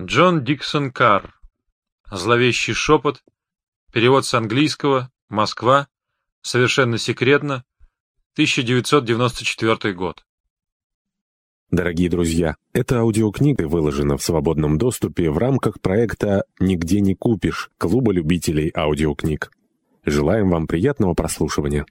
Джон Диксон Карр. Зловещий шепот. Перевод с английского. Москва. Совершенно секретно. 1994 год. Дорогие друзья, эта аудиокнига выложена в свободном доступе в рамках проекта «Нигде не купишь» Клуба любителей аудиокниг. Желаем вам приятного прослушивания.